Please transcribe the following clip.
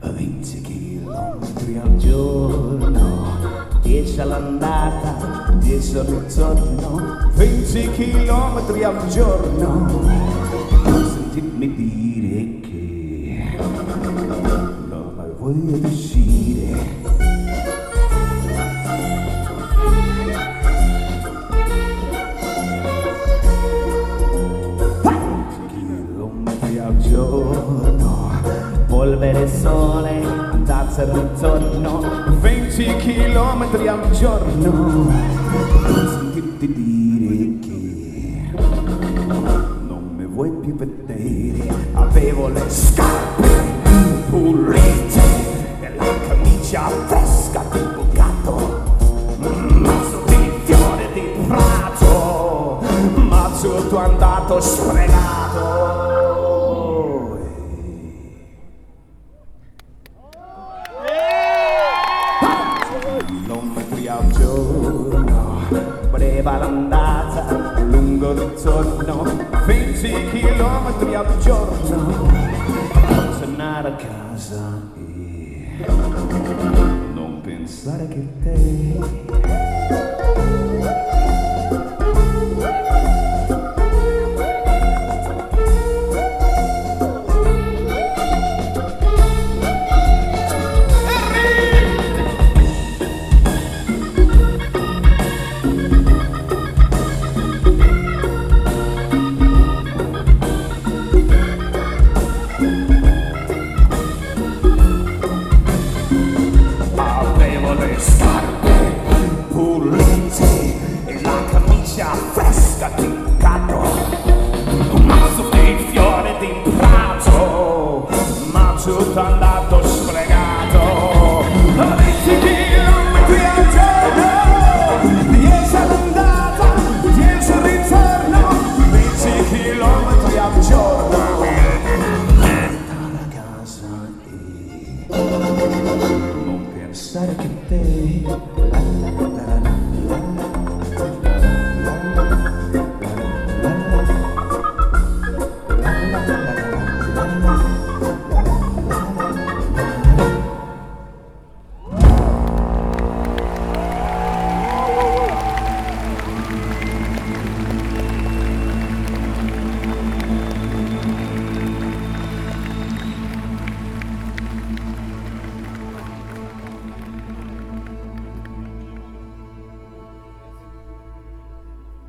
20 chilometri al giorno, 10 all'andata, 10 al ritorno, 20 chilometri al giorno. Sentimi dire che non voglio uscire. Giorno, polvere sole, andazza e ritorno, 20 chilometri al giorno, sentirti dire che non mi vuoi più vedere, avevo le scarpe pulite e la camicia fresca di bucato, un mazzo di di prato, ma tutto andato sfregato. Breva l'andata, lungo ritorno, 20 chilometri al giorno, tornare a casa e non pensare che te sia fresca di gatto un mazzo di fiori di prato ma tutto andato sprecato metti di al giorno dieci all'andata dieci al ritorno 20 chilometri al giorno. Lontana casa e non pensare che te